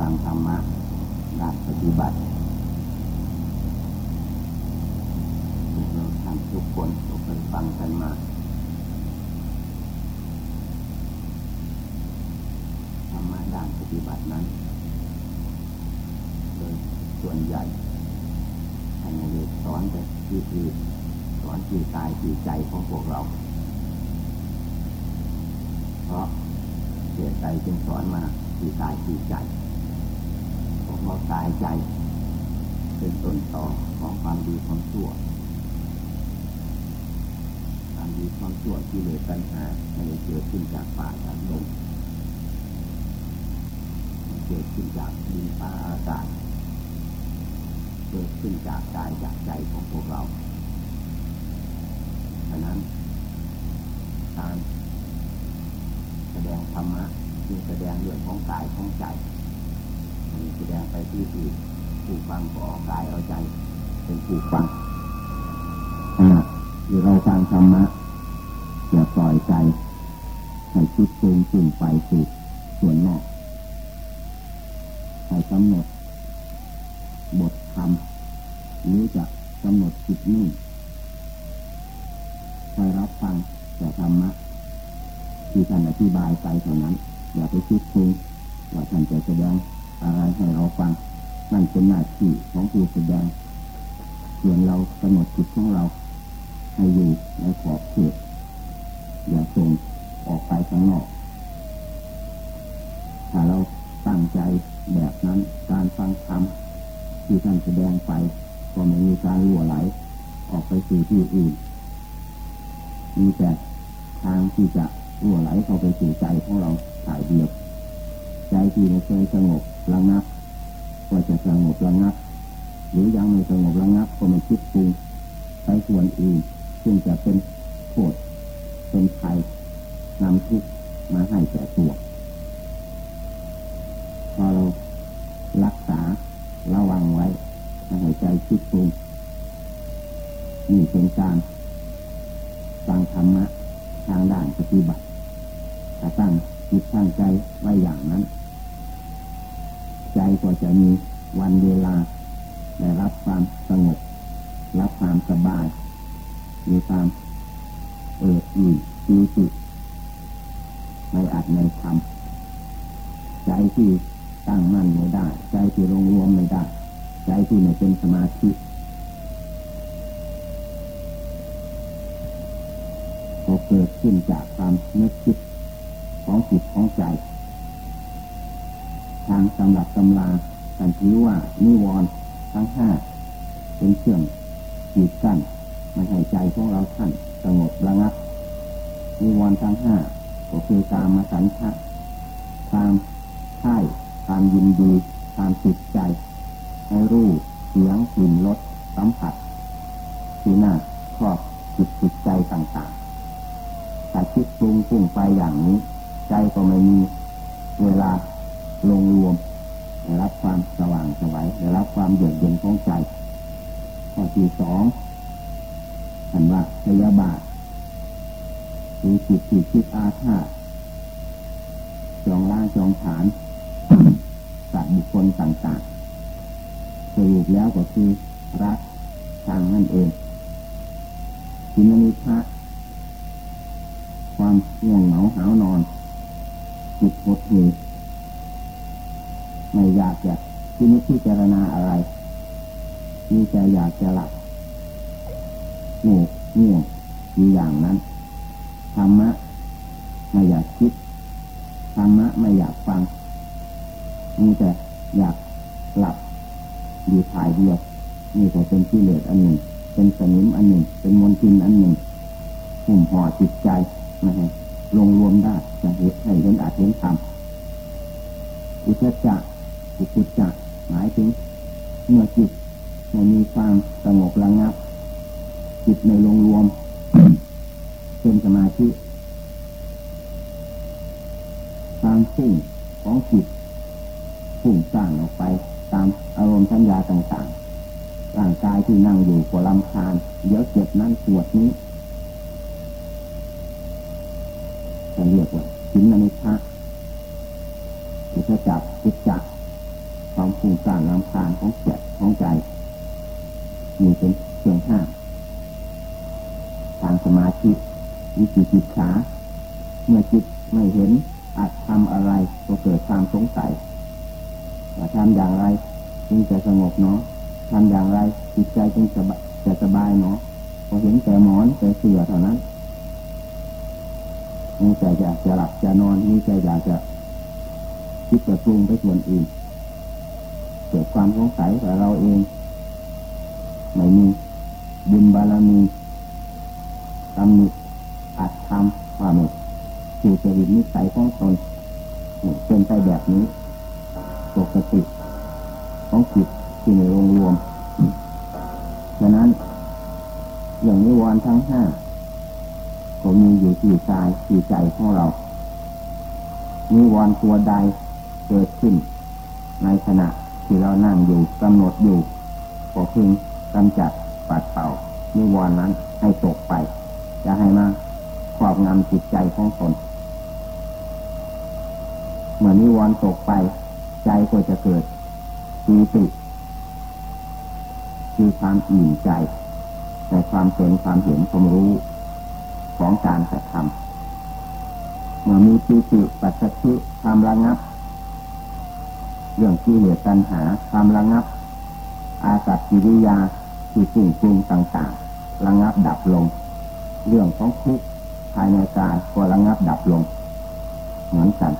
ฟังธรรมะด้านปฏิบัติเราทำทุกคนเราเคยฟังกันมาธรรมะด้านปฏิบัตินั้น โดยส่วนใหญ่ท่านเลยสอนแต่ที่คือสอนที่กายที่ใจของพวกเรา เพราะเสียใจจึงสอนมาที่กายที่ใจ เพรากายใจ เป็นต้นต่อของความดีความชั่วความดีความชั่วที่เหลือปัญหาไม่ได้เกิดขึ้นจากป่าจากดงมันเกิดขึ้นจากดินฟ้าอากาศเกิดขึ้นจากกายจากใจของพวกเราฉะนั้นการแสดงธรรมะจึงแสดงเรื่องของกายของใจ มันแสดงไปที่อื่ผู้ฟังก็ออกกายเอาใจ เป็นผู้ฟังขณะที่เราฟังธรรมะอย่าปล่อยใจให้คิดปรุงปรุงไปสู่ส่วนนอกให้กำหนดบทธรรมหรือจะกำหนดจิตนิ่งคอยรับฟังแต่ธรรมะที่ท่านอธิบายไปเท่านั้น อย่าไปคิดปรุงว่าท่านจะแสดง อะไรให้เราฟัง นั่นเป็นหน้าที่ของผู้แสดงส่วนเรากำหนดจิตของเรา ให้อยู่ในขอบเขตอย่าส่งออกไปข้างนอก ถ้าเราตั้งใจแบบนั้นการฟังธรรมที่ท่านแสดงไป ก็ไม่มีการรั่วไหล ออกไปสู่ที่อื่น มีแต่ทางที่จะรั่วไหลเข้าไปสู่ใจของเราถ่ายเดียว ใจที่ไม่เคยสงบ ระงับก็จะสงบระงับ หรือยังไม่สงบระงับก็ไม่คิดปรุงไปส่วนอื่นซึ่งจะเป็นโทษเป็นภัยนำทุกข์มาให้แก่ตัวพอเรารักษาระวังไว้ไม่ให้ใจคิดปรุงนี่เป็นการฟังธรรมะทางด้านปฏิบัติถ้าตั้งจิตตั้งใจไว้อย่างนั้นะมีวันเวลาได้รับความสงบรับความสบายมีความเอิบอิ่มปีติในอัดในธรรมใจที่ตั้งมั่นไม่ได้ ใจที่ลงรวมไม่ได้ ใจที่ไม่เป็นสมาธิก็เกิดขึ้นจากความนึกคิดของจิตของใจ ทางสำหรับตำรา ท่นถือว่านิวรณ์ทั้งห้าเป็นเครื่องขีดกั้นไม่ให้ใจของเราท่านสงบระงับนิวรณ์ทั้งห้าก็คือการมาสัญชาความใช่ความยินดีความติดใจ ให้รู้เสียงกลิ่นรสสัมผัสที่น่าครอบจิตจิตใจต่างๆแต่คิดปรุงปรุงไปอย่างนี้ ใจก็ไม่มีเวลาลงรวม ได้รับความสว่างสวัยได้รับความเยือกเย็นของใจข้อที่สองอันว่าพยาบาทคือจิตที่คิดอาฆาตจองล่างจองฐานสัตว์บุคคลต่างๆสรุปแล้วก็คือรักทางนั่นเองจินนิพะความง่วงเหงาหาวนอนจิตหดหู่ ไม่อยากจะที่นิพิจารณาอะไรมีใจอยากจะหลับง่วงง่วงอยู่อย่างนั้นธรรมะไม่อยากคิดธรรมะไม่อยากฟังมีแต่อยากหลับอยู่ถ่ายเดียวนี่ก็เป็นที่เลออันหนึ่ง เป็นสนิมอันหนึ่ง เป็นมลทินอันหนึ่งหุ่มห่อจิตใจไม่ให้ลงรวมได้จะเห็นให้เห็นอาจเห็นธรรมอุทจั กอุปุจักหมายถึง เมื่อจิตมันมีความสงบระงับ จิตในลงรวม เป็นสมาธิความฟุ้งของจิตฟุ้งซ่านออกไป ตามอารมณ์สัญญาต่างๆ ร่างกายที่นั่งอยู่ก็ลำคาญ เดี๋ยวเจ็บนั้นปวดนี้จะเรียกว่าสินนิพะ ของจิตของใจมีเป็นเครื่องห้าทางสมาธิวิจิตรขาเมื่อจิตไม่เห็นอาจทำอะไรก็เกิดความสงสัยว่าทำอย่างไรจึงจะสงบเนาะทำอย่างไรจิตใจจึงจะจะสบายเนาะพอเห็นแต่หมอนแต่เสือเท่านั้นมีใจอยากจะหลับจะนอนมีใจอยากจะคิดจะปรุงไปส่วนอื่น เกิดความสงสัยแต่เราเองไม่มีบุญบารมีตำหนิอัดทำความสู่จริตนิสัยของตนเป็นไปแบบนี้ปกติของจิตที่ในองรวมฉะนั้น อย่างนิวรณ์ทั้งห้าก็มีอยู่ที่กายที่ใจของเรา นิวรณ์ตัวใดเกิดขึ้นในขณะ ที่เรานั่งอยู่กำหนดอยู่ก็พึงกำจัดปัดเป่านิวรณ์นั้นให้ตกไป จะให้มาครอบงำจิตใจของตนเมื่อนิวรณ์ตกไป ใจก็จะเกิดปีติคือความอิ่มใจ ในความเป็นความเห็นความรู้ของการกระทำเมื่อมีปีติปัจจุความระงับ เรื่องที่เหลือตัณหาความระงับ อาสัตกิริยาที่สิ่งปรุงต่างๆ ระงับดับลง เรื่องของทุกข์ภายในกายก็ระงับดับลง เหมือนกัน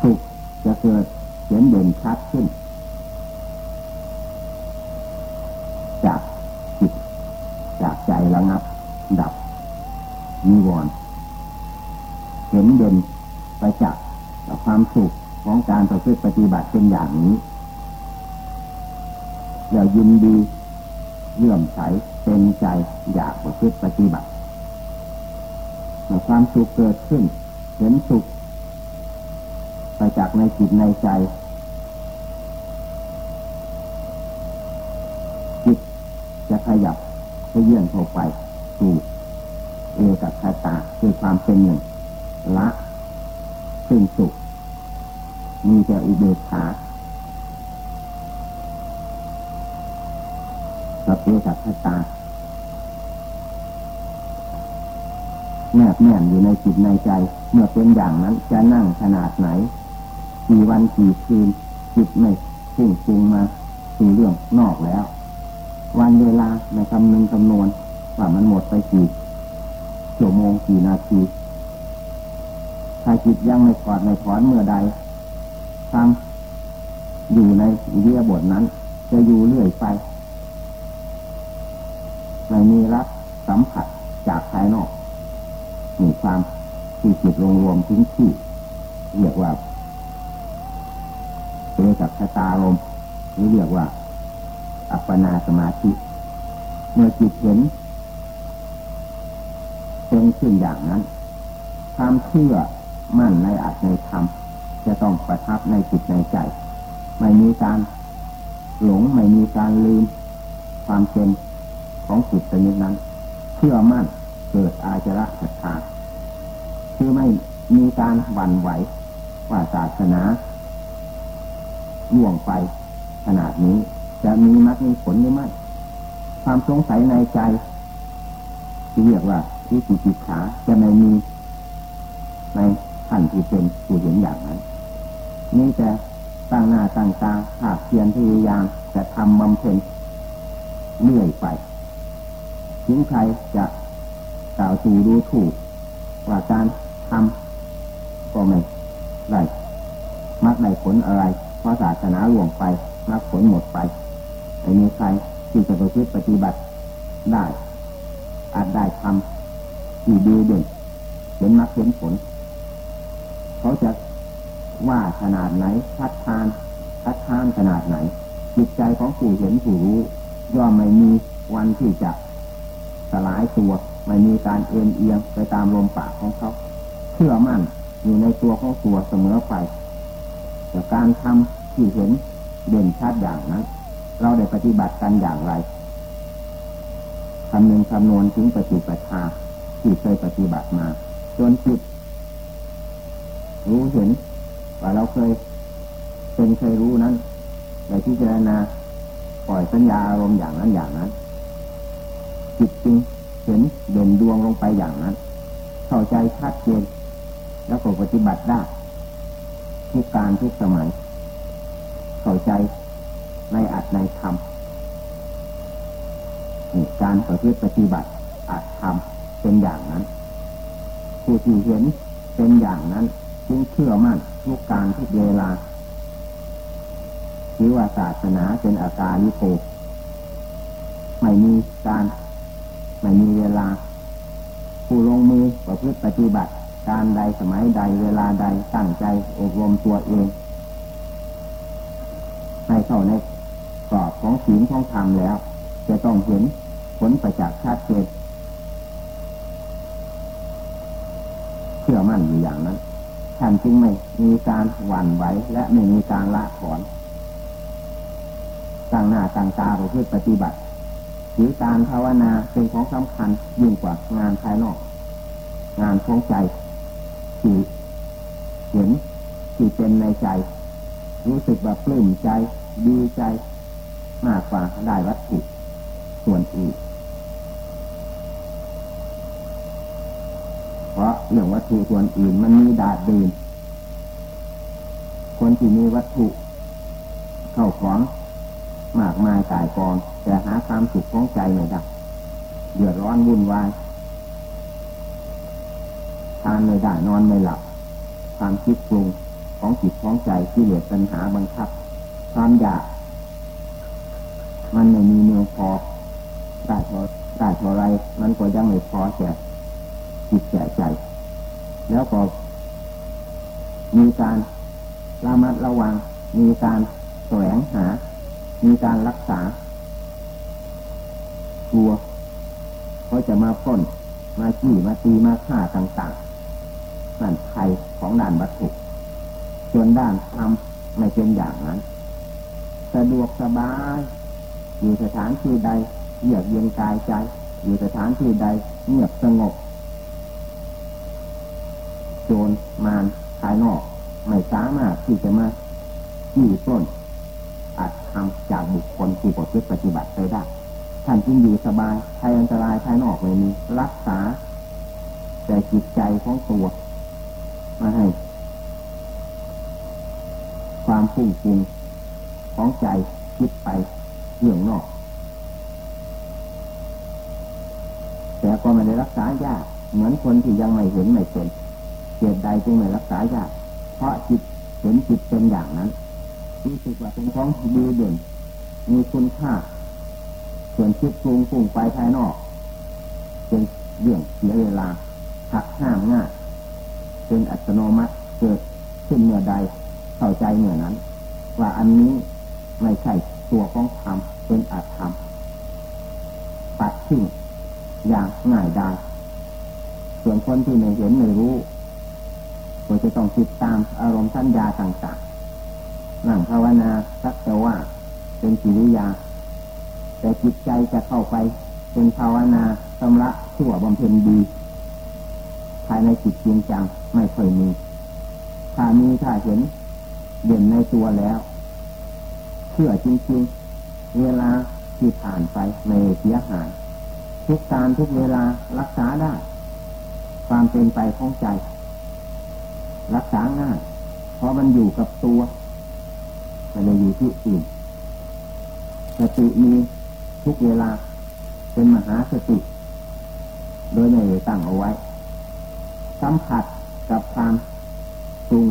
ทุกข์จะเกิดเห็นเด่นชัดขึ้น จากจิตจากใจระงับ ดับนิวรณ์เห็นเด่นไปจากความสุขของการประพฤติปฏิ บัติเป็นอย่างนี้อย่ายินดีเลื่อมใสเป็นใจอยากประพฤติปฏิบัติเมื่อความสุขเกิดขึ้น เห็นสุขไปจากในจิตในใจ จิตจะขยับเพื่อนเข้าไปสู่เอกัคตาคือความเป็นหนึ่งละซึ่งสุข มีแต่อุเบกขาสัพเพสัตตาแนบแน่นอยู่ในจิตในใจ เมื่อเป็นอย่างนั้นจะนั่งขนาดไหน กี่วันกี่คืน จิตไม่พุ่งปุงมาสู่เรื่องนอกแล้ว วันเวลาในคำนึงคำนวณว่ามันหมดไปกี่ชั่วโมงกี่นาทีถ้าจิตยังไม่ถอดไม่ถอนเมื่อใด ทำอยู่ในเรียบทนั้น จะอยู่เรื่อยไปไม่มีรับสัมผัสจากภายนอกมีความที่จิตรวมรวมทิ้งที่เรียกว่าเปกับชะตาลมหรือเรียกว่า อัปปนาสมาธิเมื่อจิตเห็นเป็นขึ้นอย่างนั้น ความเชื่อมั่นในอัตในธรรม จะต้องประทับในจิตในใจ ไม่มีการหลงไม่มีการลืมความเป็นของจิตชนิดนั้นเชื่อมั่นเกิดอาจระศรัทธาคือไม่มีการหวั่นไหวว่าศาสนาล่วงไปขนาดนี้ จะมีมัดมีผลหรือไม่ความสงสัยในใจที่เรียกว่าที่จิตจิตขาจะไม่มีในท่านที่เป็นผู้เห็นอย่างนั้น นี่แต่ตั้งหน้าตั้งตาภาคเพียรพยายามจะทำบำเพ็ญเรื่อยไปถึงใครจะกล่าวสู่รู้ถูกว่าการทำก็ไม่ได้มักได้ผลอะไร เพราะศาสนาหลวงไปมักผลหมดไปไม่มีใครที่จะประพฤติปฏิบัติได้อาจได้ทำที่ดีเด่นเห็นมักเห็นผล เขาจะ ว่าขนาดไหนทัดทานทัดทานขนาดไหน จิตใจของผู้เห็นผู้รู้ย่อมไม่มีวันที่จะสลายตัวไม่มีการเอ็นเอียงไปตามลมปากของเขาเชื่อมั่นอยู่ในตัวของตัวเสมอไปแต่การทำที่เห็นเด่นชัดอย่างนั้น เราได้ปฏิบัติกันอย่างไรคำนึงคำนวณถึงปฏิปทาที่เคยปฏิบัติมา จนจิตรู้เห็น ว่าเราเคยเป็นเคยรู้นั้นในที่เจรณาปล่อยสัญญาอารมณ์อย่างนั้นอย่างนั้นจิตจริงเห็นเด่นดวงลงไปอย่างนั้น เข้าใจชัดเจนแล้วก็ปฏิบัติได้ทุกการทุกสมัย เข้าใจในอัดในธรรมการประพฤติปฏิบัติอัดธรรมเป็นอย่างนั้นผู้ที่เห็นเป็นอย่างนั้นจึงเชื่อมั่น ทุกการทุกเวลาถือว่าศาสนาเป็นอาการลิโกไม่มีการไม่มีเวลา ผู้ลงมือประพฤติปฏิบัติ การใดสมัยใดเวลาใดตั้งใจอบรมตัวเองให้เข้าในกรอบของศีลของธรรมแล้ว จะต้องเห็นผลประจักษ์ชัดเจนเชื่อมั่นอยู่อย่างนั้น ท่านจึงไม่มีการหวั่นไหวและไม่มีการละถอนต่างหน้าต่างตาประพฤติปฏิบัติถือการภาวนาเป็นของสำคัญยิ่งกว่างานภายนอก งานของใจที่เห็นที่เป็นในใจ รู้สึกแบบปลื้มใจดีใจ มากกว่าได้วัตถุส่วนอื่นเพราะเรื่องวัตถุส่วนอื่นมันมีดาดดื่นคนที่มีวัตถุเข้าของมากมายกายกอง แต่หาความสุขของใจไม่ได้เดือดร้อนวุ่นวายทานไม่ได้นอนไม่หลับความคิดปรุงของจิตของใจที่เหลือปัญหาบังคับ ความอยาก มันไม่มีเมืองพอได้พอได้พอไรมันก็ยังไม่พอแก่ จิตแก่ใจ แล้วก็มีการระมัดระวัง มีการแสวงหา มีการรักษากลัวเขาจะมาพ้น มาขี้มาตีมาฆ่าต่างๆนั่นใครของด่านวัตถุส่วนด้านทำไม่เป็นอย่างนั้น สะดวกสบาย อยู่สถานที่ใดเยือกเย็นกายใจ อยู่สถานที่ใดเงียบสงบ โจรมารภายนอก ไม่สามารถที่จะมาจี้ต้นอาจทำจากบุคคลผู้ประพฤติปฏิบัติไปได้ท่านจึงอยู่สบายภัยอันตรายภายนอกไม่มีรักษา แต่จิตใจของตัวมาให้ ความฟุ้งฟิ้งของใจคิดไปเรื่องนอก แต่ก็ไม่ได้รักษายากเหมือนคนที่ยังไม่เห็นไม่เป็น เหตุใดจึงไม่รักษายาก เพราะจิตเห็นจิตเป็นอย่างนั้นรู้สึกว่าเป็นของดีเด่น มีคุณค่า ส่วนคิดปรุงปรุงไปภายนอกเป็นเรื่องเสียเวลาหักห้ามง่ายเป็นอัตโนมัติเกิดขึ้นเมื่อใดเข้าใจเมื่อนั้น ว่าอันนี้ไม่ใช่ตัวของธรรมเป็นอาธรรมปัดทิ้งอย่างง่ายดายส่วนคนที่ไม่เห็นไม่รู้ ก็จะต้องติดตามอารมณ์สัญญาต่างๆนั่งภาวนาสักแต่ว่าเป็นกิริยา แต่จิตใจจะเข้าไป เป็นภาวนาสำระชั่วบำเพ็ญดี ภายในจิตจริงจังไม่เคยมี ถ้ามีถ้าเห็นเด่นในตัวแล้วเชื่อจริงๆ เวลาที่ผ่านไปไม่เสียหาย ทุกการทุกเวลารักษาได้ ความเป็นไปของใจ รักษาง่ายเพราะมันอยู่กับตัวไม่ได้อยู่ที่อื่นสติมีทุกเวลา เป็นมหาสติ โดยไม่ตั้งเอาไว้ สัมผัสกับความปรุง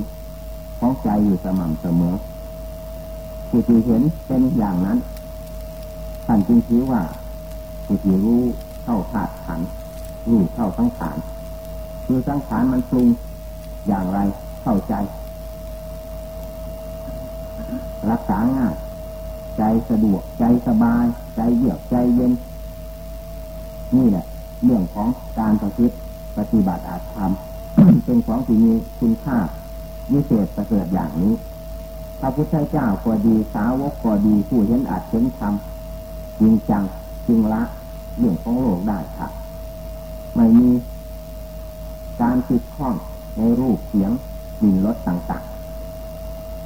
ของใจอยู่สม่ำเสมอผู้ที่เห็นเป็นอย่างนั้นท่านจึงคิดว่าผู้ที่รู้เข้าธาตุขันรู้เข้าสังขารคือสังขารมันปรุง อย่างไรเข้าใจ รักษาง่ายใจสะดวกใจสบาย ใจเยือกใจเย็น นี่แหละเรื่องของการประพฤติปฏิบัติอาธรรมเป็นของที่มีคุณค่าวิเศษประเสริฐอย่างนี้พระพุทธเจ้าก็ดีสาวกก็ดีผู้เห็นอาจเห็นธรรมจริงจังจริงละเรื่องของโลกได้ค่ะ ไม่มีการติดข้อง ในรูปเสียงกลิ่นรสต่าง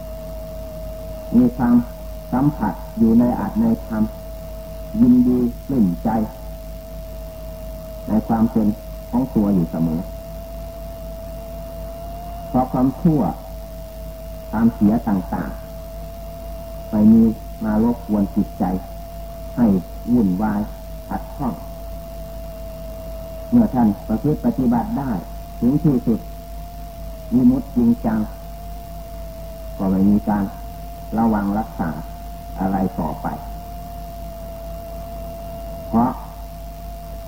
ๆ มีความสัมผัสอยู่ในอาจในธรรมยินดีปลื้มใจ ในความเป็นของตัวอยู่เสมอเพราะความชั่วความเสียต่างๆไปมีมาลบกวนจิตใจ ให้วุ่นวายขัดข้อง เมื่อท่านประพฤติปฏิบัติได้ ถึงที่สุด มีมุดจริงจัง ก็ไม่มีการระวังรักษาอะไรต่อไป เพราะ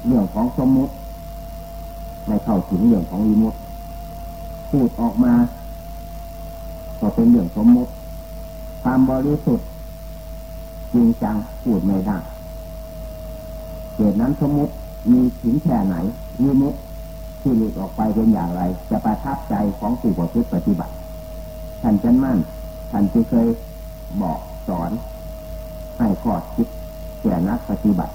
เรื่องของสมมุติไม่เข้าถึงเรื่องของวิมุตพูดออกมา ก็เป็นเรื่องสมมุติ ความบริสุทธิ์จริงจังพูดไม่ได้เหตุนั้นสมมุติมีถึงแค่ไหนวิมุต ที่หลุดออกไปเป็นอย่างไร จะประทับใจของผู้ประพฤติปฏิบัติ ท่านจันมั่น ท่านที่เคยบอกสอน ให้ข้อคิดแก่นักปฏิบัติ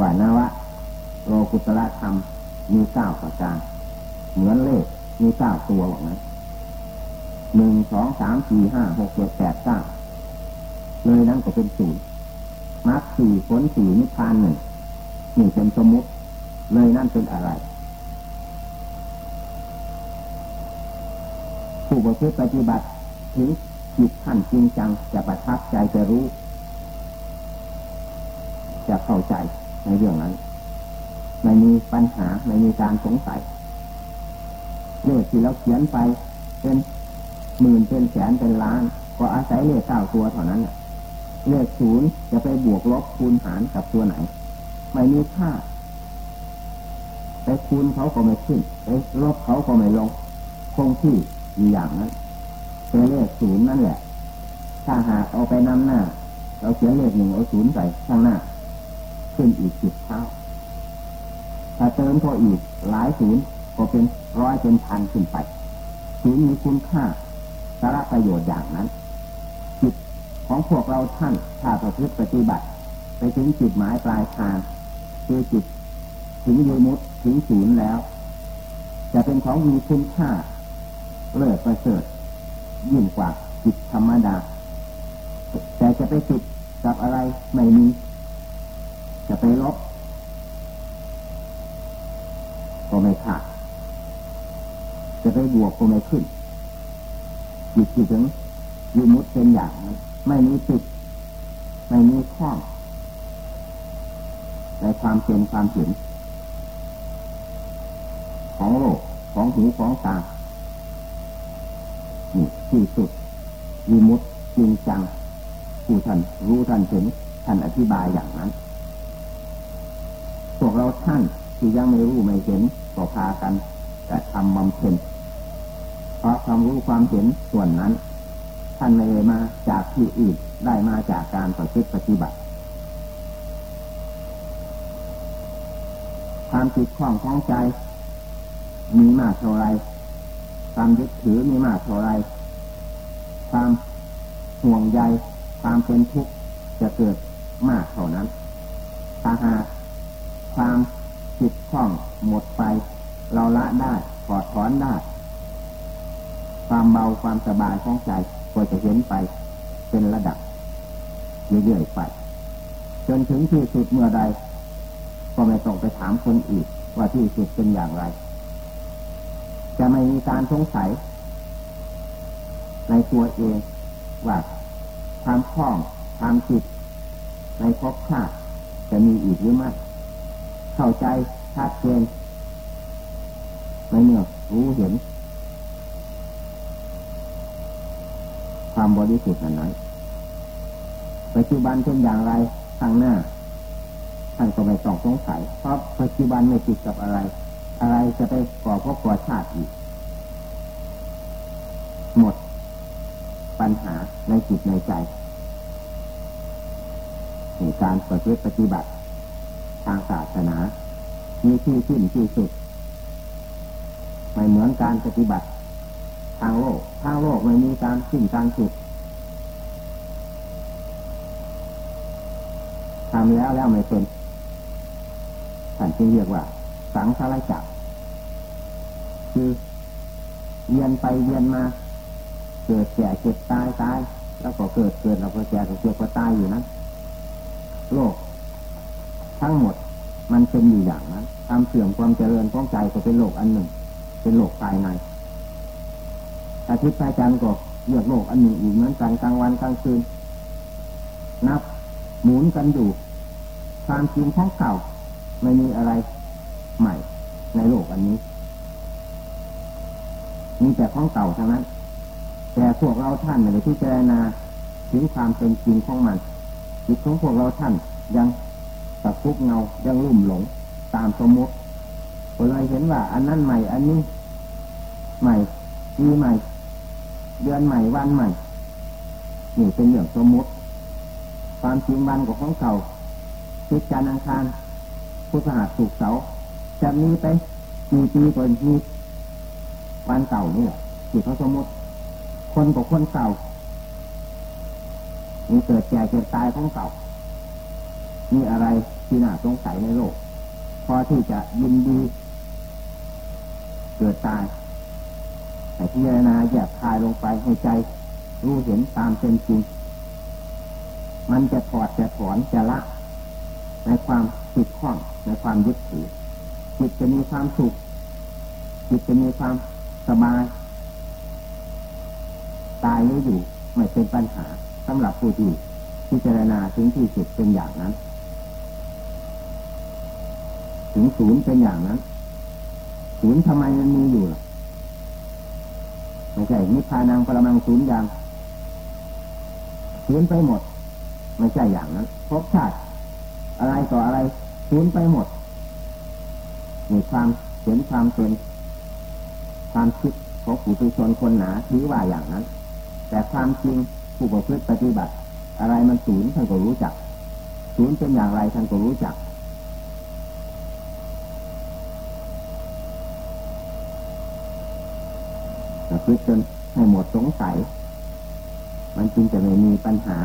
ว่านวะโลกุตละธรรมมีเก้าประการ เหมือนเลขมีเก้าตัวหรอกนะหนึ่งสองสามสี่ห้าหกเจ็ดแปดเก้าเลยนั้นก็เป็นศูนย์มรรคสี่ผลสี่นิพพานหนึ่งนี่เป็นสมมุติ เลยนั่นเป็นอะไร ผู้ประพฤติปฏิบัติถึงจิตท่านจริงจังจะประทับใจจะรู้ จะเข้าใจในเรื่องนั้นไม่มีปัญหาไม่มีการสงสัยเลขที่เราเขียนไปเป็นหมื่นเป็นแสนเป็นล้าน ก็อาศัยเลขเก้าตัวเท่านั้นเลขศูนย์จะไปบวกลบคูณหารกับตัวไหน ไม่มีค่า ไปคูณเขาก็ไม่ขึ้นไปลบเขาก็ไม่ลง คงที่อยู่อย่างนั้นเป็นเลขศูนย์นั่นแหละ ถ้าหากเอาไปนำหน้า เราเขียนเลขหนึ่งเอาศูนย์ใส่ข้างหน้า ขึ้นอีกสิบเท่า ถ้าเติมพออีกหลายศูนย์ก็เป็นร้อยเป็นพันขึ้นไปศูนย์มีคุณค่าสาระประโยชน์อย่างนั้นจิตของพวกเราท่านถ้าประพฤติปฏิบัติ ไปถึงจุดหมายปลายทางคือจิตถึงยมุต ถึงศูนย์แล้ว จะเป็นของมีคุณค่าเลิศประเสริฐยิ่งกว่าจิตธรรมดา แต่จะไปติดกับอะไรไม่มี จะไปลบก็ไม่ขาดจะไปบวกก็ไม่ขึ้น จิตที่ถึงยูมุตเป็นอย่างนั้นไม่มีติดไม่มีข้องในความเป็นความเห็น ของโลกของหูของตานี่ที่สุดวิมุตจริงจังผู้ท่านรู้ท่านเห็นท่านอธิบายอย่างนั้น พวกเราท่านที่ยังไม่รู้ไม่เห็นก็พากันแต่ทำบำเพ็ญเพราะความรู้ความเห็นส่วนนั้น ท่านไม่ได้มาจากที่อื่นได้มาจากการประพฤติปฏิบัติ ความติดข้องของใจ มีมากเท่าไรความยึดถือมีมากเท่าไรความห่วงใยความเป็นทุกข์จะเกิดมากเท่านั้นถ้าหากความจิตข้องหมดไป เราละได้ถอดถอนได้ ความเบาความสบายของใจก็จะเห็นไปเป็นระดับเรื่อยๆไป จนถึงที่สุดเมื่อใด ก็ไม่ต้องไปถามคนอื่นว่าที่สุดเป็นอย่างไร จะไม่มีการสงสัย ในตัวเองว่าความคล่องความจิตในภพชาติจะมีอีกหรือไม่เข้าใจชัดเจนในเมื่อรู้เห็น ความบริสุทธิ์นั้นปัจจุบันเป็นอย่างไรข้างหน้าท่านก็ไม่ต้องสงสัยเพราะปัจจุบันไม่ติดกับอะไร อะไรจะไปก่อพบก่อชาติอีก หมด ปัญหาในจิตในใจในการประพฤติปฏิบัติทางศาสนามีที่สิ้นที่สุด ไม่เหมือนการปฏิบัติทางโลก ทางโลกไม่มีการสิ้นการสุดทำแล้วแล้วไม่เป็นท่านจึงเรียกว่า สังสารจักคือเวียนไปเวียนมา เกิดแก่เจ็บตายตาย แล้วก็เกิดเกิดเราก็แก่ก็เจ็บก็ตายอยู่นั้นโลก ทั้งหมดมันเป็นอยู่อย่างนั้นความเสื่อมความเจริญของใจก็เป็นโลกอันหนึ่ง เป็นโลกภายในอาทิตย์พระจันทร์ก็เลือกโลกอันหนึ่งอีกเหมือนกันกลางวันกลางคืน นับหมุนกันอยู่ความจริงทั้งเก่าไม่มีอะไร ใหม่ในโลกอันนี้ มีแต่ของเก่าทั้งนั้น แต่พวกเราท่านไม่ได้พิจารณาถึงความเป็นจริงของมันจิตของพวกเราท่านยังตะคุกเงายังลุ่มหลง ตามสมมติเลยเห็นว่า อันนั้นใหม่ อันนี้ ใหม่ปีใหม่ เดือนใหม่วันใหม่นี่เป็นเรื่องสมมติ ความจริงวันกับของเก่าทิศจันทร์อังคารพุทธหัสสุกเสา จะมีไปกี่ปีก่อนมีวันเก่านี่แหละที่เขาสมมติคนกับคนเก่ามีเกิดแก่เกิดตายของเก่า มีอะไรที่น่าสงสัยในโลก พอที่จะยินดี เกิดตายแต่พิจารณาแยกคายลงไปให้ใจ รู้เห็นตามเป็นจริง มันจะถอดจะถอนจะละ ในความติดข้องในความยึดถือ จิตจะมีความสุขจิตจะมีความสบายตายไม่อยู่ไม่เป็นปัญหาสำหรับผู้ที่พิจารณาถึงที่สุดเป็นอย่างนั้น ถึงศูนย์เป็นอย่างนั้น ศูนย์ทำไมมันมีอยู่ล่ะไม่ใช่นิพพานังปรมังศูนย์อย่างศูนย์ไปหมด ไม่ใช่อย่างนั้นพบชาติอะไรต่ออะไรศูนย์ไปหมด มีความเห็นความเป็น ความคิดของผู้ทุชนคนหนาถือว่าอย่างนั้น แต่ความจริงผู้ประพฤติปฏิบัติ อะไรมันศูนย์ท่านก็รู้จักศูนย์เป็นอย่างไรท่านก็รู้จักประพฤติจนให้หมดสงสัย มันจึงจะไม่มีปัญหา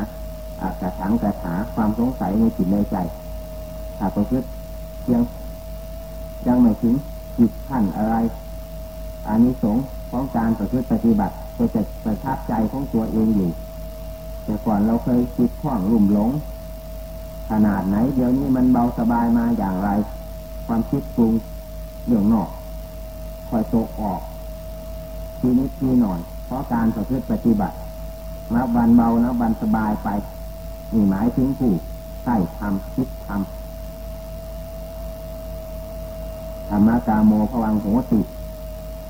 กระถางกระถาความสงสัยในจิตในใจถ้าประพฤติเพียง ยังไม่ถึงจิตขั้นอะไรอานิสงส์ของการประพฤติปฏิบัติก็จะประทับใจของตัวเองอยู่ แต่ก่อนเราเคยจิตข้องลุ่มหลง ขนาดไหน เดี๋ยวนี้มันเบาสบายมาอย่างไร ความคิดปรุงเรื่องนอกคอยโตออก ทีนี้ทีหน่อย เพราะการประพฤติปฏิบัตินับวันเบานับวันสบายไปนี่หมายถึงผู้ใช่ทำคิดทำ ธรรมกาโมภวังโหติ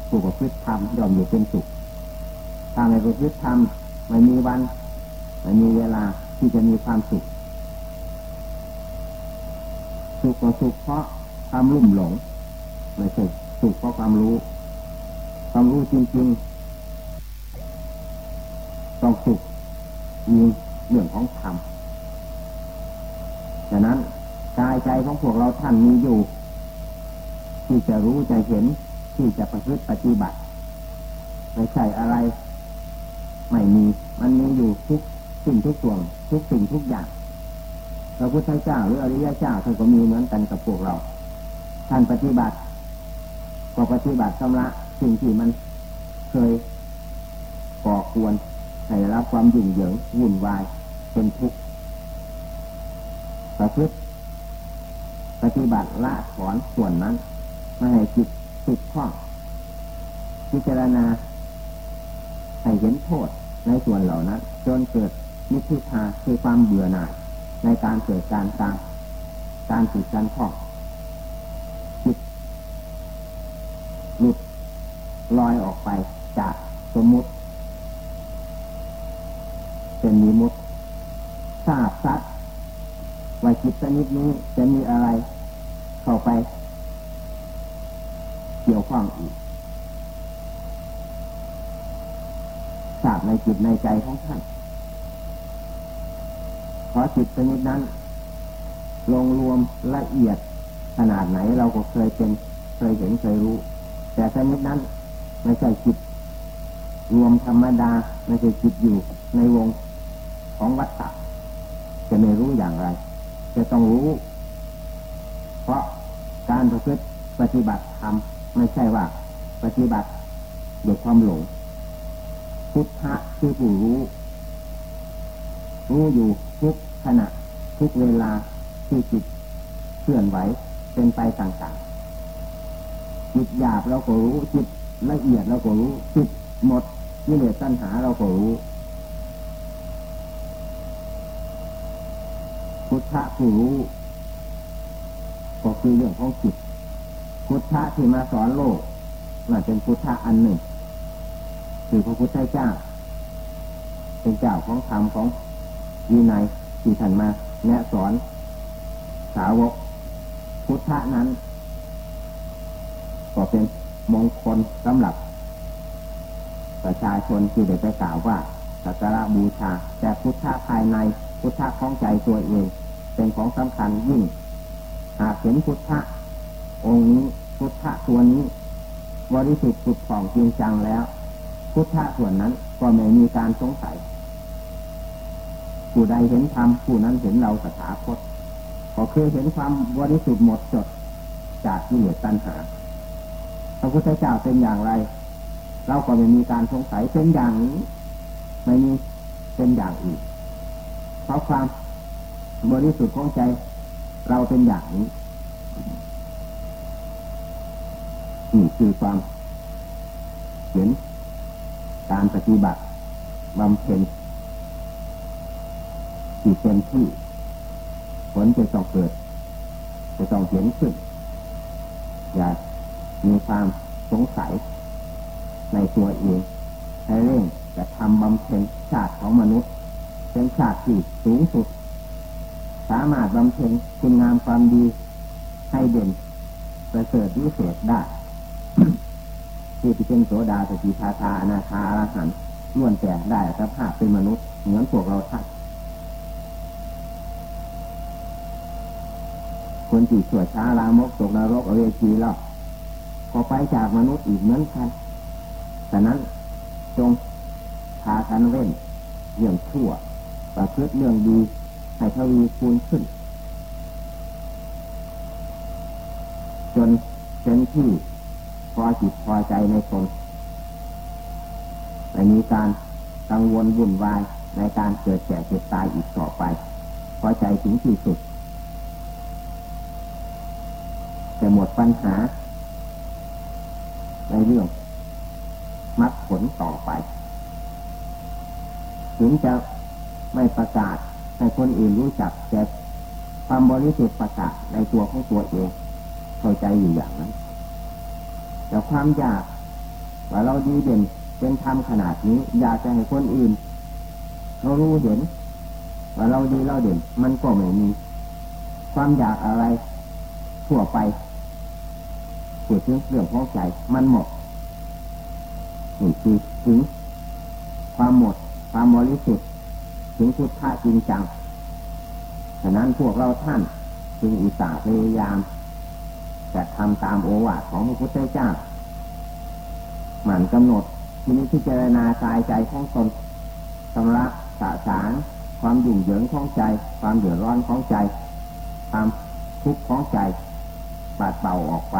ผู้ประพฤติธรรมยอมอยู่เป็นสุขถ้าไม่ประพฤติธรรมไม่มีวันไม่มีเวลาที่จะมีความสุขสุขก็สุขเพราะความลุ่มหลงไม่ใช่สุขเพราะความรู้ ความรู้จริงๆต้องสุขมีเรื่องของธรรมดังนั้นกายใจของพวกเราท่านมีอยู่ ที่จะรู้จะเห็นที่จะประพฤติปฏิบัติไม่ใช่อะไร ไม่มี มันมีอยู่ทุกสิ่งทุกส่วนทุกสิ่งทุกอย่างพระพุทธเจ้าหรืออริยเจ้าท่านก็มีเหมือนกันกับพวกเรา ท่านปฏิบัติก็ปฏิบัติชำระสิ่งที่มันเคยก่อควรให้รับความยุ่งเหยิงวุ่นวายเป็นทุกข์ประพฤติปฏิบัติละถอนส่วนนั้น ไม่ให้จิตติดข้องพิจารณาให้เห็นโทษในส่วนเหล่านั้น จนเกิดนิพพาคือความเบื่อหน่ายในการเกิดการตามการติดการข้องจิตหลุดลอยออกไปจากสมมุติ เป็นมีมุตทราบซัดว่าจิตชนิดนี้จะมีอะไรเข้าไป เกี่ยวข้องอีกทราบในจิตในใจของท่านเพราะจิตชนิดนั้น ลงรวมละเอียดขนาดไหนเราก็เคยเป็นเคยเห็นเคยรู้ แต่ชนิดนั้นไม่ใช่จิต รวมธรรมดาไม่ใช่จิตอยู่ในวงของวัฏฏะจะไม่รู้อย่างไร จะต้องรู้ เพราะการประพฤติปฏิบัติธรรม ไม่ใช่ว่า ปฏิบัติด้วยความหลง พุทธะคือผู้รู้ รู้อยู่ทุกขณะ ทุกเวลาที่จิตเคลื่อนไหวเป็นไปต่างๆ จิตหยาบเราก็รู้ จิตละเอียดเราก็รู้ จิตหมดกิเลสตัณหาเราก็รู้ พุทธะผู้รู้ก็คือเรื่องของจิต พุทธะที่มาสอนโลกน่าเป็นพุทธะอันหนึ่ง คือพระพุทธเจ้า เป็นเจ้าของธรรมของวินัยที่ท่านมาแนะสอนสาวก พุทธะนั้น ก็เป็นมงคลสำหรับประชาชนที่ได้ไปกล่าวว่าสักการะบูชา แต่พุทธะภายในพุทธะของใจตัวเอง เป็นของสำคัญยิ่ง หากเห็นพุทธะ องค์นี้พุทธะตัวนี้บริสุทธิ์สุดผ่องจริงจังแล้ว พุทธะส่วนนั้นก็ไม่มีการสงสัยผู้ใดเห็นธรรมผู้นั้นเห็นเราสถาคตก็คือเห็นความบริสุทธิ์หมดจดจากที่เหลือตัณหาพระพุทธเจ้าเป็นอย่างไร เราก็ไม่มีการสงสัยเป็นอย่างนี้ไม่มีเป็นอย่างอื่นเพราะความบริสุทธิ์ของใจเราเป็นอย่างนี้ คือความเห็นการปฏิบัติบำเพ็ญที่เต็มที่ผลจะต้องเกิด จะต้องเห็นขึ้น อย่ามีความสงสัย ในตัวเองให้เร่งจะทำบำเพ็ญชาติของมนุษย์ เป็นชาติที่สูงสุด สามารถบำเพ็ญคุณงามความดีให้เด่นประเสริฐวิเศษได้ ที่เป็นโสดาสกิทาคาอนาคาอรหันต์ล้วนแต่ได้สภาพเป็นมนุษย์เหมือนพวกเราท่านคนจีสวดช้าลามกตกนรกอเวจีแล้วพอไปจากมนุษย์อีกเหมือนกันแต่นั้นจงพากันเว้นเรื่องชั่วประพฤติเรื่องดีให้ทวีคูณขึ้น จนเป็นที่ พอจิตพอใจในตนไม่มีการกังวลวุ่นวายในการเกิดแก่เจ็บตายอีกต่อไป พอใจถึงที่สุดจะหมดปัญหา ในเรื่องมักผลต่อไป ถึงจะไม่ประกาศให้คนอื่นรู้จักแต่ความบริสุทธิ์ประกาศในตัวของตัวเองเข้าใจอยู่อย่างนั้น แต่ความอยากว่าเราดีเด่นเป็นธรรมขนาดนี้ อยากจะให้คนอื่นเขารู้เห็นว่าเราดีเราเด่น มันก็ไม่มีความอยากอะไรทั่วไปพูดถึงเรื่องของใจมันหมดนี่คือถึง ความหมด ความบริสุทธิ์ถึงพุทธะจริงจังฉะนั้นพวกเราท่านจึงอุตส่าห์พยายาม จะทำตามโอวาทของพระพุทธเจ้าหมั่นกำหนดทีนี้พิจารณากายใจของตนชำระสะสางความหยุ่งเหยิงของใจ ความเดือดร้อนของใจ ความทุกข์ของใจปัดเป่าออกไป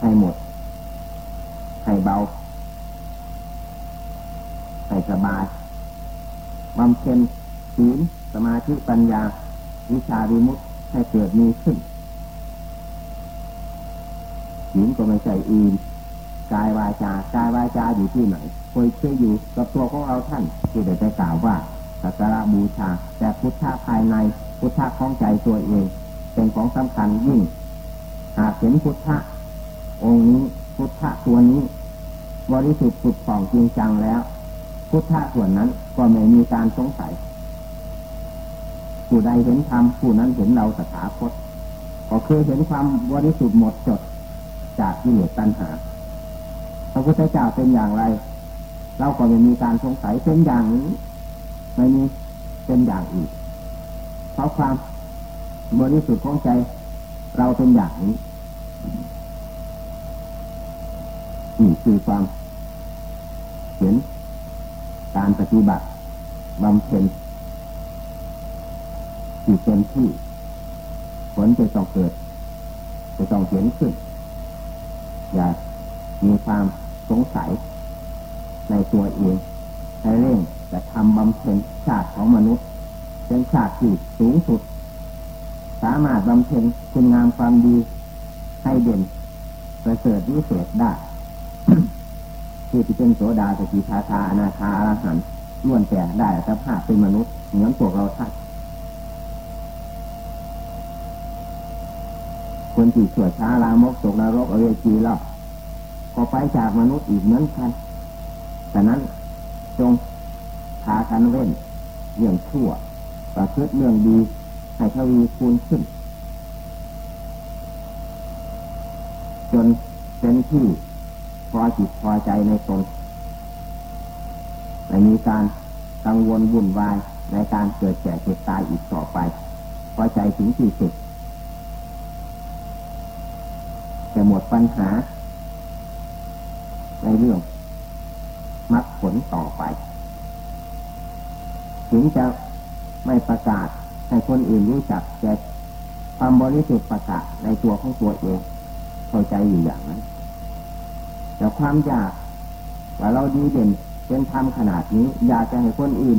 ให้หมด ให้เบา ให้สบายบำเพ็ญศีลสมาธิปัญญา วิชาวิมุตติให้เกิดมีขึ้น ศีลก็ไม่ใช่อื่นกายวาจากายวาจาอยู่ที่ไหนคอยเชื่ออยู่กับตัวของเราท่านที่ได้ไปกล่าวว่าสักการะบูชา แต่พุทธะภายในพุทธะของใจตัวเอง เป็นของสำคัญยิ่ง หากเห็นพุทธะองค์นี้พุทธะตัวนี้ บริสุทธิ์สุดผ่องจริงจังแล้ว พุทธะส่วนนั้นก็ไม่มีการสงสัยผู้ใดเห็นธรรมผู้นั้นเห็นเราสถาคตก็คือเห็นความบริสุทธิ์หมดจด จากที่เหลือตัณหา พระพุทธเจ้าเป็นอย่างไร เราก็ไม่มีการสงสัยเป็นอย่างนี้ไม่มีเป็นอย่างอื่นเพราะความบริสุทธิ์ของใจเราเป็นอย่างนี้นี่คือความเห็นการปฏิบัติบำเพ็ญที่เต็มที่ผลจะต้องเกิดจะต้องเห็นขึ้น อย่ามีความสงสัยในตัวเองให้เร่งจะทำบำเพ็ญชาติของมนุษย์เป็นชาติที่สูงสุด สามารถบำเพ็ญคุณงามความดีให้เด่นประเสริฐวิเศษได้ที่ที่เป็นโสดาสกิทาคาอนาคาอรหันต์ล้วนแต่ได้สภาพเป็นมนุษย์เหมือนพวกเราท่าน คนที่สวดช้าลามกตกนรกอเวจีแล้วก็ไปจากมนุษย์อีกเหมือนกันแต่นั้นจงพากันเว้นเรื่องชั่วประพฤติเรื่องดีให้ทวีคูณขึ้น จนเป็นที่พอจิตพอใจในตนไม่มีการกังวลวุ่นวายในการเกิดแก่เจ็บตายอีกต่อไป พอใจถึงที่สุด ดปัญหา ในเรื่องมรรคผลต่อไป ถึงจะไม่ประกาศให้คนอื่นรู้จักแต่ความบริสุทธิ์ประกาศในตัวของตัวเองเข้าใจอยู่อย่างนั้นแต่ความอยากว่าเราดีเด่นเป็นธรรมขนาดนี้ อยากจะให้คนอื่น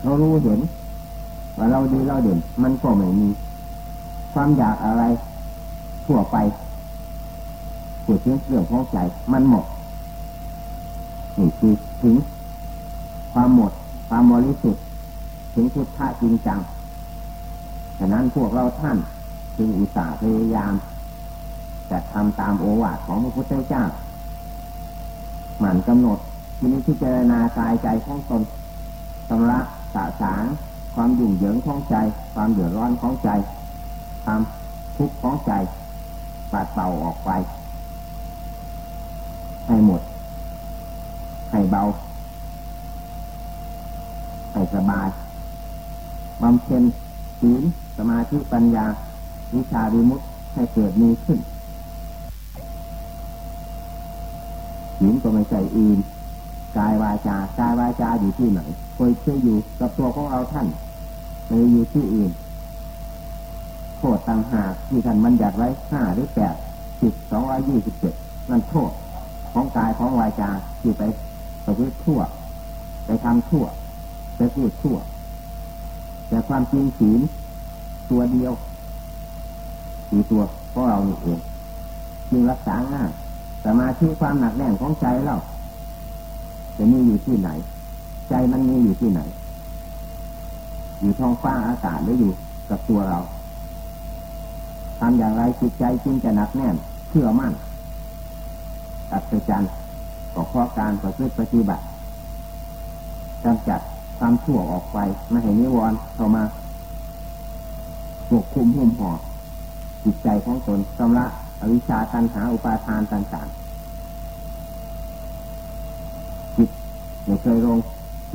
เขารู้เห็น ว่าเราดีเราเด่น มันก็ไม่มี ความอยากอะไรทั่วไป ปวดเรื่องเรื่องของใจมันหมดนี่คือถึง ความหมด ความบริสุทธิ์ถึงพุทธะจริงจังฉะนั้นพวกเราท่านจึงอุตส่าห์พยายามจะทำตามโอวาทของพระพุทธเจ้าหมั่นกำหนดมินิพิจารณากายใจของตนสำระสะสางความยุ่งเหยิงของใจ ความเดือดร้อนของใจ ความทุกข์ของใจปัดเป่าออกไป ให้หมด ให้เบา ให้สบายบำเพ็ญศีลสมาธิปัญญา วิชาวิมุตให้เกิดมีขึ้นศีลก็ไม่ใช่อื่นกายวาจากายวาจาอยู่ที่ไหนเคยเคยอยู่กับตัวของเราท่านไม่อยู่ที่อื่นโทษต่างหากที่ท่านมันอยากไว้ห้าหรือแปดสิบสองร้อยยี่สิบเจ็ดนั่นโทษ ของกายของวาจาที่ไปประพฤติชั่ว ไปทำชั่ว ไปพูดชั่ว แต่ความจริงศีลตัวเดียวสีตัวของเรานี่เองจึงรักษาง่ายสมาธิความหนักแน่นของใจเราจะมีอยู่ที่ไหน ใจมันมีอยู่ที่ไหน อยู่ท้องฟ้าอากาศหรืออยู่กับตัวเราทำอย่างไรจิตใจจึงจะหนักแน่นเชื่อมั่น อัศจรรย์ก็เพราะการประพฤติปฏิบัติกำจัดความชั่วออกไปไม่ให้นิวรณ์เข้ามาปกคุมหุ่มห่อจิตใจของตนสำละอวิชชาตันหาอุปาทานต่างๆจิตไม่เคยลง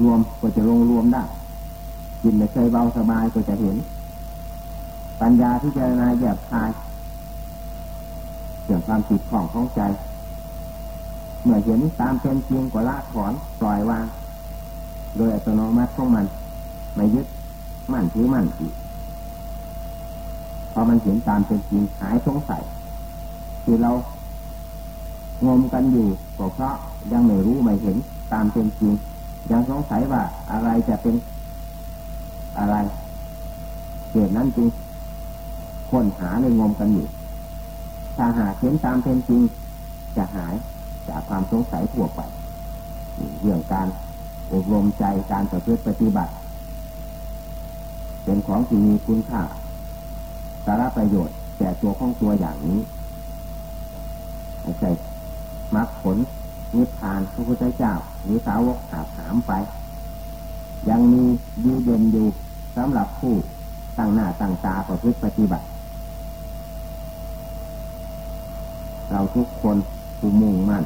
รวมก็จะลงรวมได้จิตไม่เคยเบาสบายก็จะเห็น ปัญญาที่เจรณาแยบคายเกี่ยวความจิตของของใจ เมื่อเห็นตามเป็นจริงก็ละถอนปล่อยวาง โดยอัตโนมัติของมัน ไม่ยึดมั่นถือมั่นอีกพอมันเห็นตามเป็นจริงหายสงสัยที่เรางมกันอยู่ก็เพราะยังไม่รู้ไม่เห็นตามเป็นจริง ยังสงสัยว่าอะไรจะเป็นอะไรเหตุนั้นจริงค้นหาในงมกันอยู่ถ้าหาเห็นตามเป็นจริง จะหาย จากความสงสัยทั่วไปเรื่องการอบรมใจการประพฤติปฏิบัติ เป็นของที่มีคุณค่าสาระประโยชน์แก่ตัวของตัวอย่างนี้ไม่ใช่มรรคผลนิพพานพระพุทธเจ้าหรือสาวกถาถามไป ยังมีดีเด่นอยู่สำหรับผู้ตั้งหน้าตั้งตาประพฤติปฏิบัติ เราทุกคน ผู้มุ่งมั่น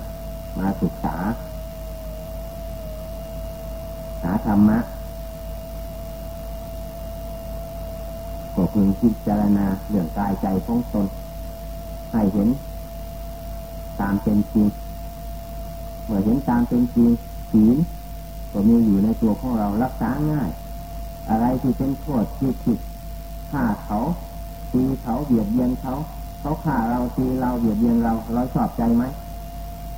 มาศึกษา หาธรรมะก็พึงพิจารณาเรื่องกายใจของตน ให้เห็น ตามเป็นจริง เมื่อเห็นตามเป็นจริงศีลก็มีอยู่ในตัวของเรารักษาง่าย อะไรที่เป็นโทษที่ผิดฆ่าเขาตีเขาเบียดเบียนเขา เขาฆ่าเราตีเราเบียดเบียนเราเราชอบใจไหม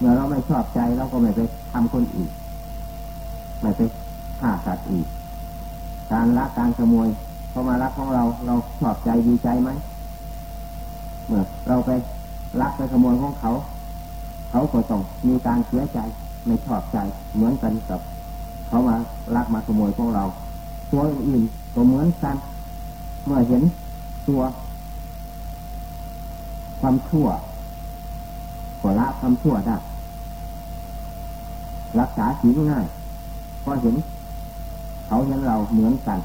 มื่อเราไม่ชอบใจเราก็ไม่ไปทำคนอื่นไม่ไปฆ่าสัตว์อีก การลักการขโมยเขามารักของเราเราชอบใจดีใจไหมเมื่อเราไปลักไปขโมยของเขา เขาก็ต้องมีการเสียใจไม่ชอบใจเหมือนกันกับ เขามาลักมาขโมยของเราตัวอื่นก็เหมือนกัน เมื่อเห็นตัว ความชั่วก็ละความชั่วได้ รักษาศีลง่ายพอเห็น เขาเห็นเราเหมือนกัน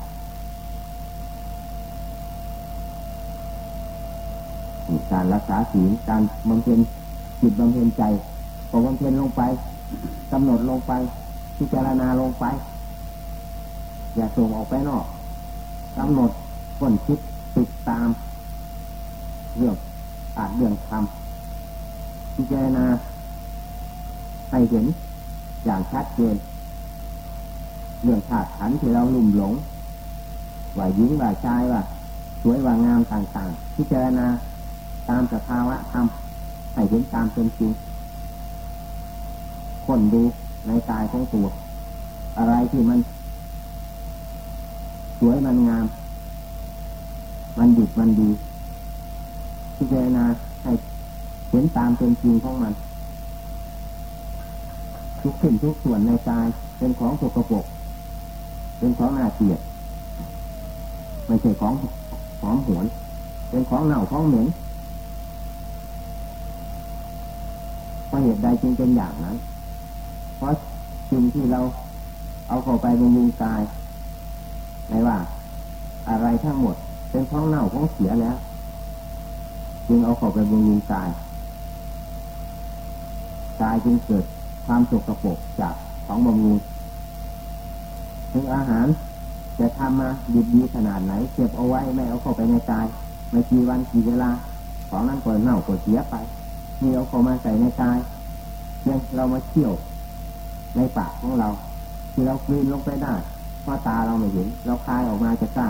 การรักษาศีลการบำเพ็ญจิตบำเพ็ญใจพอบำเพ็ญลงไปกำหนดลงไป พิจารณาลงไป อย่าส่งออกไปนอกกำหนดคนคิดติดตาม เรื่องอาจเรื่องทำพิจารณาให้เห็น อย่างชัดเจนเรื่องธาตุขันที่เราลุ่มหลง ว่าหญิงว่าชายว่า สวยว่างามต่างๆพิจารณาตามสภาวะธรรมให้เห็นตามเป็นจริงคนดูในกายของตัว อะไรที่มัน สวยมันงาม มันดีมันดีพิจารณาให้เห็นตามเป็นจริงของมัน ทุกสิ่งทุกส่วนในกาย เป็นของสกปรกเป็นของน่าเกลียดไม่ใช่ของหอมหวน เป็นของเน่าของเหม็นเพราะเหตุใดจึงเป็นอย่างนั้น เพราะสิ่งที่เราเอาเข้าไปบำรุงกายไม่ว่า อะไรทั้งหมด เป็นของเน่าของเสียแล้ว จึงเอาเข้าไปบำรุงกายกายจึงเกิด ความสกปรกจากของบำรุงถึงอาหารจะทำมาดีดีขนาดไหนเก็บเอาไว้ไม่เอาเข้าไปในกายไม่กี่วันกี่เวลา ของนั้นก็เน่าก็เสียไปมีเอาเข้ามาใส่ในกายเพียงเรามาเที่ยว ในปากของเรา ที่เรากลืนลงไปได้เพราะตาเราไม่เห็น เราคายออกมาจะกล้า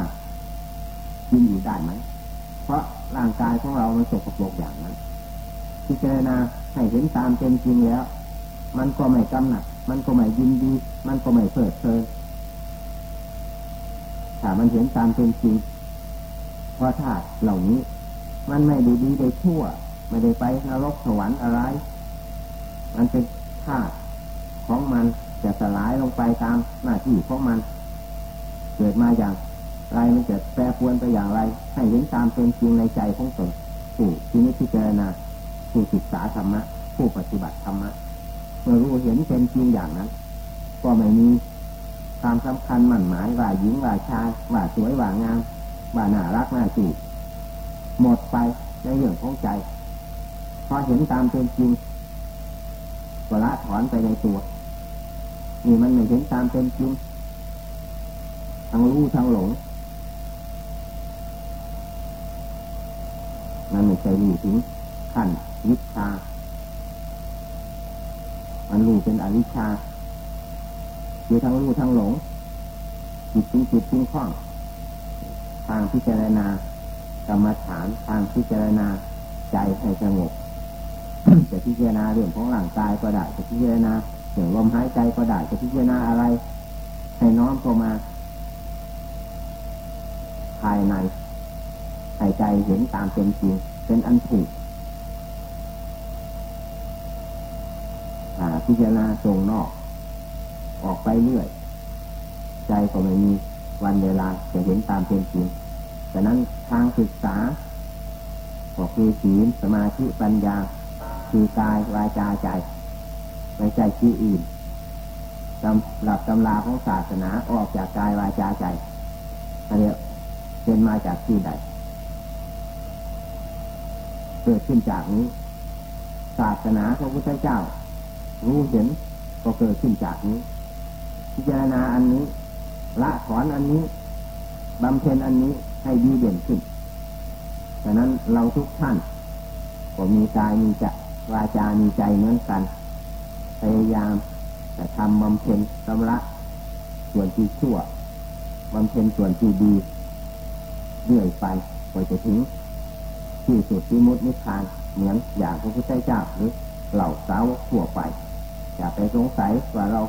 กินอยู่ได้ไหมเพราะร่างกายของเรามันสกปรกอย่างนั้นพิจารณาให้เห็นตามเป็นจริงแล้ว มันก็ไม่กำหนัด มันก็ไม่ยินดี มันก็ไม่เพิดเพลินถ้ามันเห็นตามเป็นจริงเพราะธาตุเหล่านี้ มันไม่ด้ดีได้ชั่ว ไม่ได้ไปนรกสวรรค์อะไร มันเป็นธาตุของมันจะสลายลงไปตามหน้าที่ของมัน เกิดมาอย่างไรมันจะแปรปวนไปอย่างไร ให้เห็นตามเป็นจริงในใจของตนผู้ที่นิพพานาผู้ศึกษาธรรมะผู้ปฏิบัติธรรมะ มื่อรู้เห็นเป็นจริงอย่างนั้นก็ไม่มีความสำคัญหมั่นหมายว่าหญิงว่าชายว่าสวยว่างามว่าน่ารักน่าจูบหมดไปในเรื่องของใจ พอเห็นตามเป็นจริงก็ละถอนไปในตัว นี่มันไม่เห็นตามเป็นจริงทั้งรู้ทั้งหลงมันไม่ใช่รู้ถึงขั้นวิชา มันรู้เป็นอวิชชาคือทั้งรู้ทั้งหลงจิตจิงจิตจิงคล้องทางพิจารณากรรมฐานทางพิจารณาใจให้สงบจะพิจารณาเรื่องของร่างกายก็ได้จะพิจารณาเรื่องลมหายใจก็ได้จะพิจารณาอะไร ให้น้อมเข้ามา ภายในหายใจเห็นตามเป็นจริงเป็นอันถูก พิจารณาส่งนอก ออกไปเรื่อย ใจก็ไม่มีวันเวลาจะเห็นตามเป็นจริงดังนั้นทางศึกษาก็คือศีลสมาธิปัญญาคือกายวาจาใจไม่ใช่ที่อื่นตำหลับตำราของศาสนาออกจากกายวาจาใจอันนี้เป็นมาจากที่ใดเกิดขึ้นจากนี้ ศาสนาพระพุทธเจ้า รู้เห็นก็เกิดขึ้นจากนี้ พิจารณาอันนี้ ละถอนอันนี้บำเพ็ญอันนี้ให้ดีเด่นขึ้นฉะนั้นเราทุกท่านก็มีกายมีจะวาจามีใจเหมือนกันพยายามแต่ทำบำเพ็ญสำละส่วนที่ชั่วบำเพ็ญส่วนที่ดีเรื่อยไปกว่าจะถึงที่สุดที่มุดนิพพานเหมือนอย่างพระพุทธเจ้าหรือเหล่าสาวทั่วไป อย่าไปสงสัยว่าเรา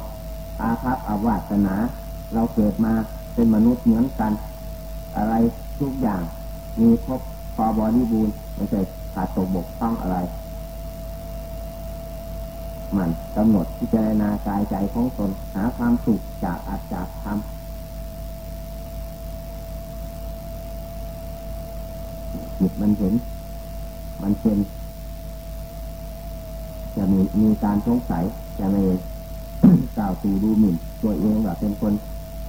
อาภัพอาวาสนา เราเกิดมาเป็นมนุษย์เหมือนกัน อะไรทุกอย่างมีครบพอบริบูรณ์ไม่ใช่ขาดตกบกพร่องอะไร มันกำหนดพิจารณากายใจของตนหาความสุขจากอาจากธรรมจิตมันเห็น มันเป็นจะมีมีการสงสัย จะไม่กล่าวตูดูหมิ่นตัวเองว่าเป็นคน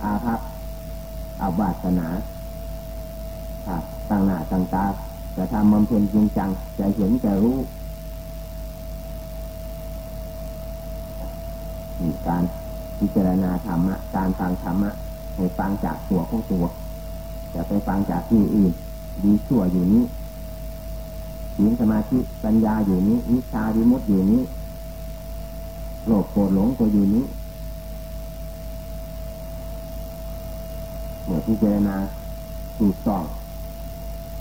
อาภัพอาวาสนาต่างหน้าต่างตาจะทำมันเพ็ญจริงจังจะเห็นจะรู้การพิจารณาธรรมะ การฟังธรรมะให้ฟังจากตัวของตัว จะไปฟังจากที่อื่น ดีชั่วอยู่นี้ศีลสมาธิปัญญาอยู่นี้วิชาวิมุตติอยู่นี้ โลภโกรธหลงก็อยู่นี้เมื่อพิจารณาถูกต้อง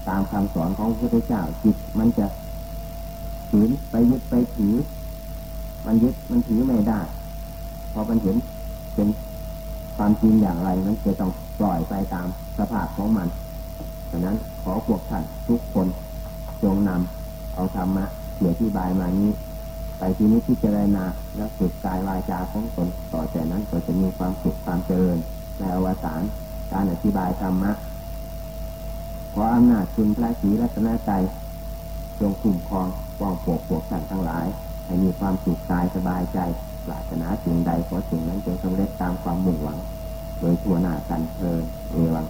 ตามคำสอนของพระพุทธเจ้าจิตมันจะถือไปยึดไปถือ มันยึดมันถือไม่ได้ พอมันเห็นเป็นความจริงอย่างไรมันจะต้องปล่อยไปตามสภาพของมันดังนั้นขอพวกท่านทุกคนจงนำเอาธรรมะเสียที่บายมานี้ ไปที่นี้พิจารณาและฝึกกายวาจาของตนต่อจากนั้นก็จะมีความสุขความเจริญในอวสานการอธิบายธรรมะขออำนาจคุณพระศรีรัตนใจจงคุ้มครองป้องปกปกท่นทั้งหลาย ให้มีความสุขกายสบายใจปรารถนาสิ่งใดขอสิ่งนั้นจงสำเร็จตามความมุ่งหวัง โดยทั่วหน้ากันเพลินเอวัง